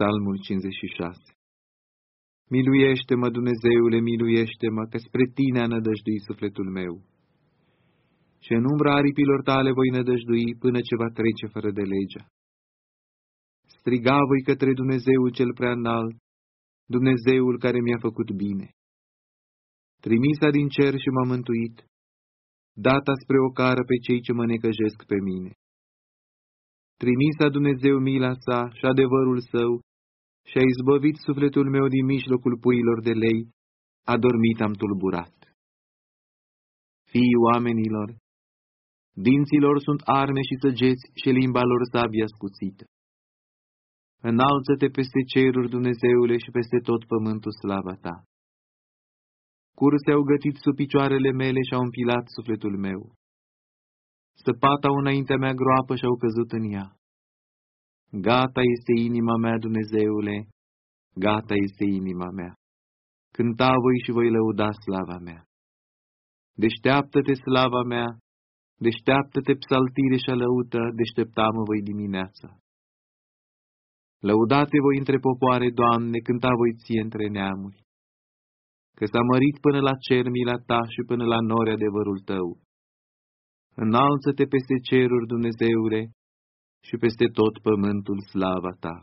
Psalmul 56 Miluiește-mă, Dumnezeule, miluiește-mă, că spre Tine a nădăjdui sufletul meu. Și în umbra aripilor Tale voi nădăjdui până ce va trece fără de legea. Striga voi către Dumnezeul cel prea înalt, Dumnezeul care mi-a făcut bine. Trimisa din cer și m-a mântuit, data spre o cară pe cei ce mă necăjesc pe mine. Trimisa Dumnezeu mila sa și adevărul său și a izbăvit sufletul meu din mijlocul puilor de lei, adormit am tulburat. Fii oamenilor, dinților sunt arme și săgeți și limba lor sabia scuțită. Înalță-te peste ceruri, Dumnezeule, și peste tot pământul slava ta. Curse au gătit sub picioarele mele și au împilat sufletul meu. Săpata înaintea mea groapă și au căzut în ea. Gata este inima mea, Dumnezeule, gata este inima mea. Cânta voi și voi lăuda slava mea. Deșteaptă-te, slava mea, deșteaptă-te, psaltire și lăută, deștepta-mă voi dimineața. Lăudate voi între popoare, Doamne, cânta voi ție între neamuri. Că s-a mărit până la cer mila ta și până la nori adevărul tău. Înalță-te peste ceruri, Dumnezeule, și peste tot pământul slava ta.